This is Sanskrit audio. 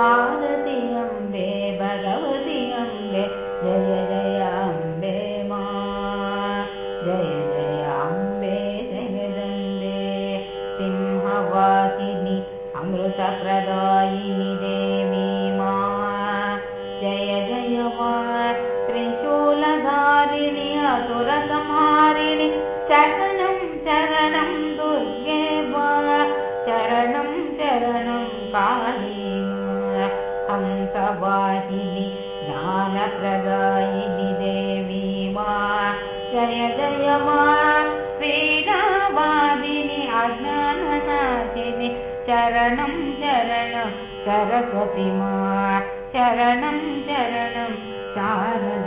अम्बे भगवति अम्बे जय जय अम्बे मा जय जय अम्बे जयदले सिंहवाहिनि अमृतप्रदायिनि देवी मा जय जय मा त्रिशूलधारिणि सुरतमारिणि चरणं चरणं दुर्गे वा चरणं चरणं काली हंसवाहिनि ज्ञानप्रदायिनि देवी मा जय जय मा वीणावादिनि अज्ञाननाशिनि चरणं चरणं सरस्वती मा चरणं चरणं शारदा